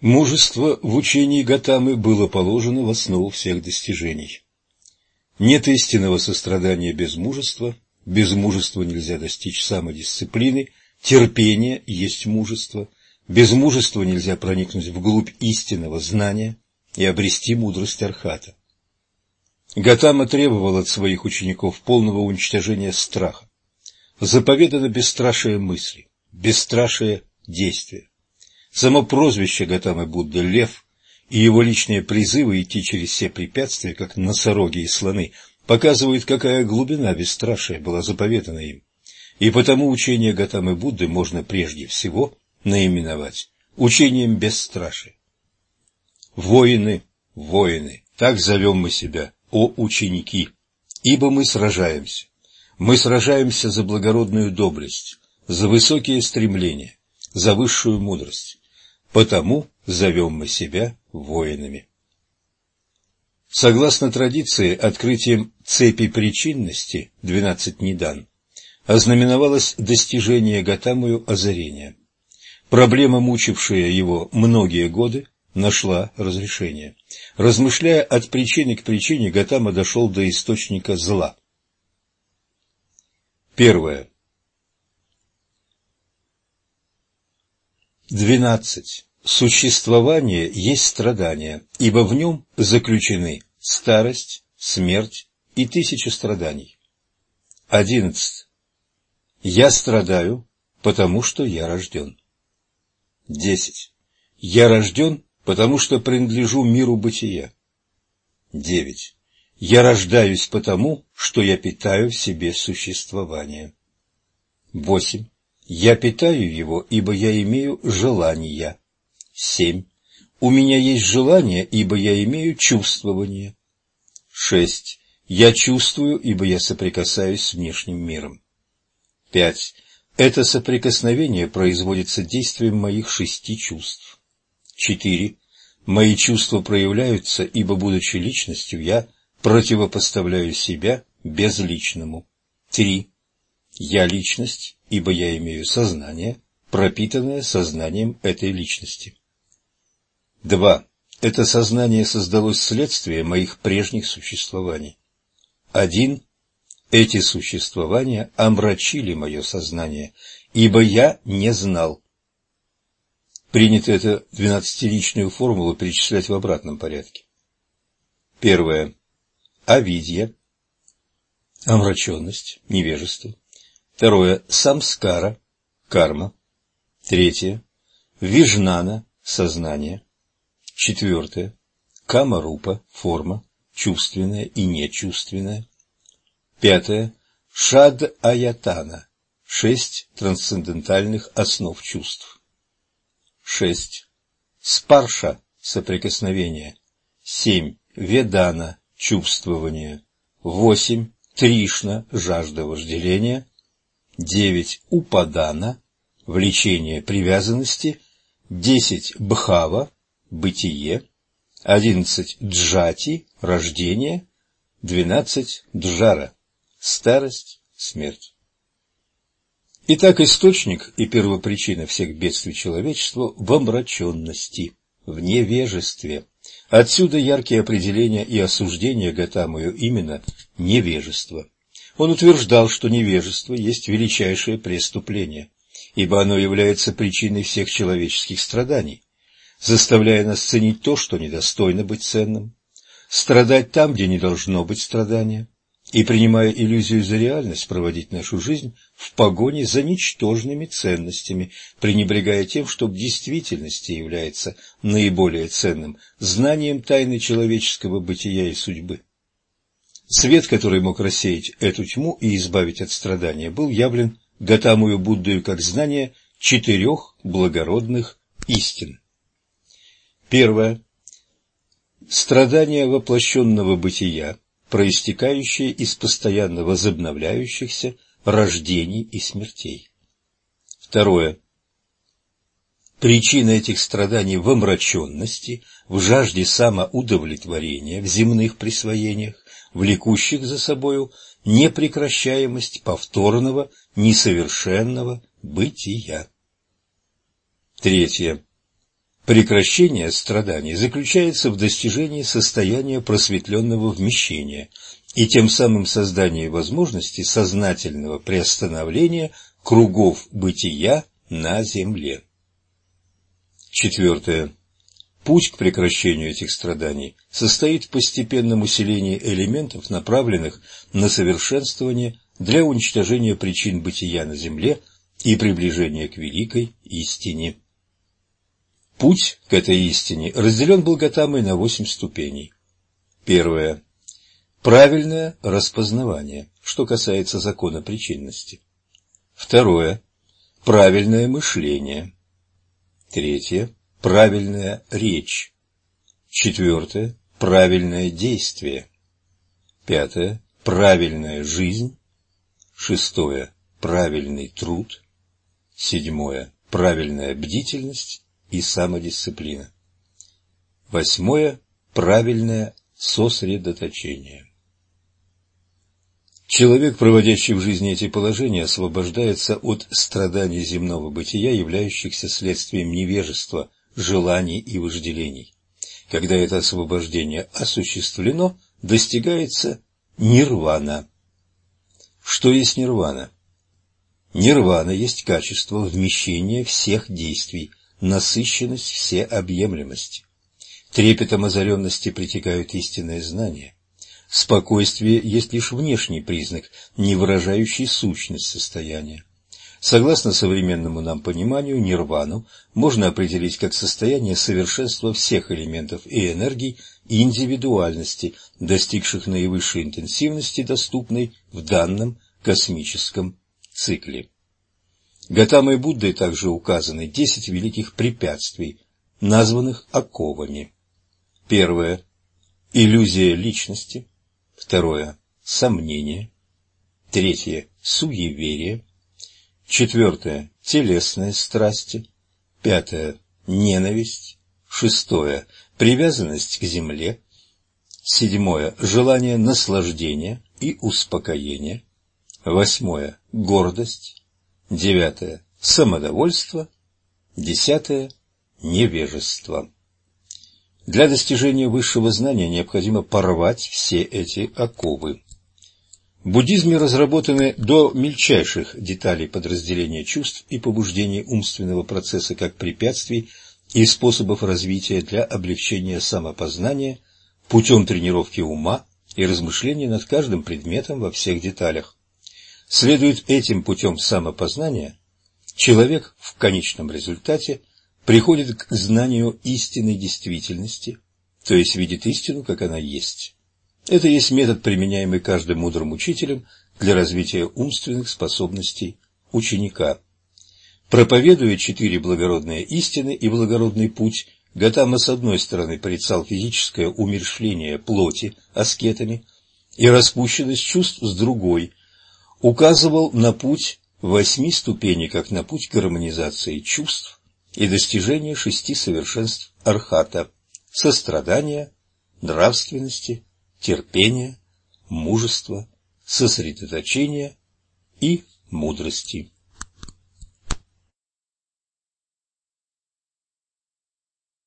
Мужество в учении Гатамы было положено в основу всех достижений. Нет истинного сострадания без мужества, без мужества нельзя достичь самодисциплины, терпение есть мужество, без мужества нельзя проникнуть вглубь истинного знания и обрести мудрость Архата. Гатама требовал от своих учеников полного уничтожения страха. Заповедано бесстрашие мысли, бесстрашие действия. Само прозвище Гатамы Будды «Лев» и его личные призывы идти через все препятствия, как носороги и слоны, показывают, какая глубина бесстрашия была заповедана им. И потому учение Гатамы Будды можно прежде всего наименовать учением бесстрашия. Воины, воины, так зовем мы себя, о ученики, ибо мы сражаемся. Мы сражаемся за благородную доблесть, за высокие стремления, за высшую мудрость. Потому зовем мы себя воинами. Согласно традиции, открытием цепи причинности, двенадцать недан, ознаменовалось достижение Гатамою озарения. Проблема, мучившая его многие годы, нашла разрешение. Размышляя от причины к причине, Гатама дошел до источника зла. Первое. Двенадцать. Существование есть страдание, ибо в нем заключены старость, смерть и тысячи страданий. Одиннадцать. Я страдаю, потому что я рожден. Десять. Я рожден, потому что принадлежу миру бытия. Девять. Я рождаюсь потому, что я питаю в себе существование. Восемь. Я питаю его, ибо я имею желания. Семь. У меня есть желание, ибо я имею чувствование. Шесть. Я чувствую, ибо я соприкасаюсь с внешним миром. Пять. Это соприкосновение производится действием моих шести чувств. Четыре. Мои чувства проявляются, ибо, будучи личностью, я противопоставляю себя безличному. Три. Я личность, ибо я имею сознание, пропитанное сознанием этой личности. Два. Это сознание создалось вследствие моих прежних существований. Один. Эти существования омрачили мое сознание, ибо я не знал, Принято это двенадцатиличную формулу перечислять в обратном порядке. Первое. Авидья. Омраченность, невежество. Второе. Самскара. Карма. Третье. Вижнана. Сознание. Четвертое. Камарупа. Форма. Чувственная и нечувственная. Пятое. Шад-аятана. Шесть трансцендентальных основ чувств шесть. Спарша – соприкосновение. Семь. Ведана – чувствование. Восемь. Тришна – жажда вожделения. Девять. Упадана – влечение привязанности. Десять. Бхава – бытие. Одиннадцать. Джати – рождение. Двенадцать. Джара – старость, смерть. Итак, источник и первопричина всех бедствий человечества в омраченности, в невежестве. Отсюда яркие определения и осуждения Гатамою именно невежество. Он утверждал, что невежество есть величайшее преступление, ибо оно является причиной всех человеческих страданий, заставляя нас ценить то, что недостойно быть ценным, страдать там, где не должно быть страдания, и, принимая иллюзию за реальность, проводить нашу жизнь в погоне за ничтожными ценностями, пренебрегая тем, что в действительности является наиболее ценным знанием тайны человеческого бытия и судьбы. Свет, который мог рассеять эту тьму и избавить от страдания, был явлен Гатамую Буддою как знание четырех благородных истин. Первое. Страдания воплощенного бытия проистекающие из постоянно возобновляющихся рождений и смертей. Второе. Причина этих страданий в омраченности, в жажде самоудовлетворения, в земных присвоениях, влекущих за собою непрекращаемость повторного, несовершенного бытия. Третье. Прекращение страданий заключается в достижении состояния просветленного вмещения и тем самым создании возможности сознательного приостановления кругов бытия на земле. Четвертое. Путь к прекращению этих страданий состоит в постепенном усилении элементов, направленных на совершенствование для уничтожения причин бытия на земле и приближения к великой истине. Путь к этой истине разделен Благотамой на восемь ступеней. Первое. Правильное распознавание, что касается закона причинности. Второе. Правильное мышление. Третье. Правильная речь. Четвертое. Правильное действие. Пятое. Правильная жизнь. Шестое. Правильный труд. Седьмое. Правильная бдительность и самодисциплина. Восьмое. Правильное сосредоточение. Человек, проводящий в жизни эти положения, освобождается от страданий земного бытия, являющихся следствием невежества, желаний и вожделений. Когда это освобождение осуществлено, достигается нирвана. Что есть нирвана? Нирвана есть качество вмещения всех действий, насыщенность всеобъемлемости. Трепетом озаренности притекают истинные знания. Спокойствие есть лишь внешний признак, не выражающий сущность состояния. Согласно современному нам пониманию, нирвану можно определить как состояние совершенства всех элементов и энергий и индивидуальности, достигших наивысшей интенсивности, доступной в данном космическом цикле. Гатамой Буддой также указаны десять великих препятствий, названных оковами. Первое – иллюзия личности. Второе – сомнение. Третье – суеверие. Четвертое – телесные страсти. Пятое – ненависть. Шестое – привязанность к земле. Седьмое – желание наслаждения и успокоения. Восьмое – гордость. Девятое – самодовольство. Десятое – невежество. Для достижения высшего знания необходимо порвать все эти оковы. В буддизме разработаны до мельчайших деталей подразделения чувств и побуждений умственного процесса как препятствий и способов развития для облегчения самопознания путем тренировки ума и размышления над каждым предметом во всех деталях. Следует этим путем самопознания, человек в конечном результате приходит к знанию истинной действительности, то есть видит истину, как она есть. Это есть метод, применяемый каждым мудрым учителем для развития умственных способностей ученика. Проповедуя четыре благородные истины и благородный путь, Гатама с одной стороны порицал физическое умершление плоти аскетами и распущенность чувств с другой, указывал на путь восьми ступеней, как на путь гармонизации чувств и достижения шести совершенств архата – сострадания, нравственности, терпения, мужества, сосредоточения и мудрости.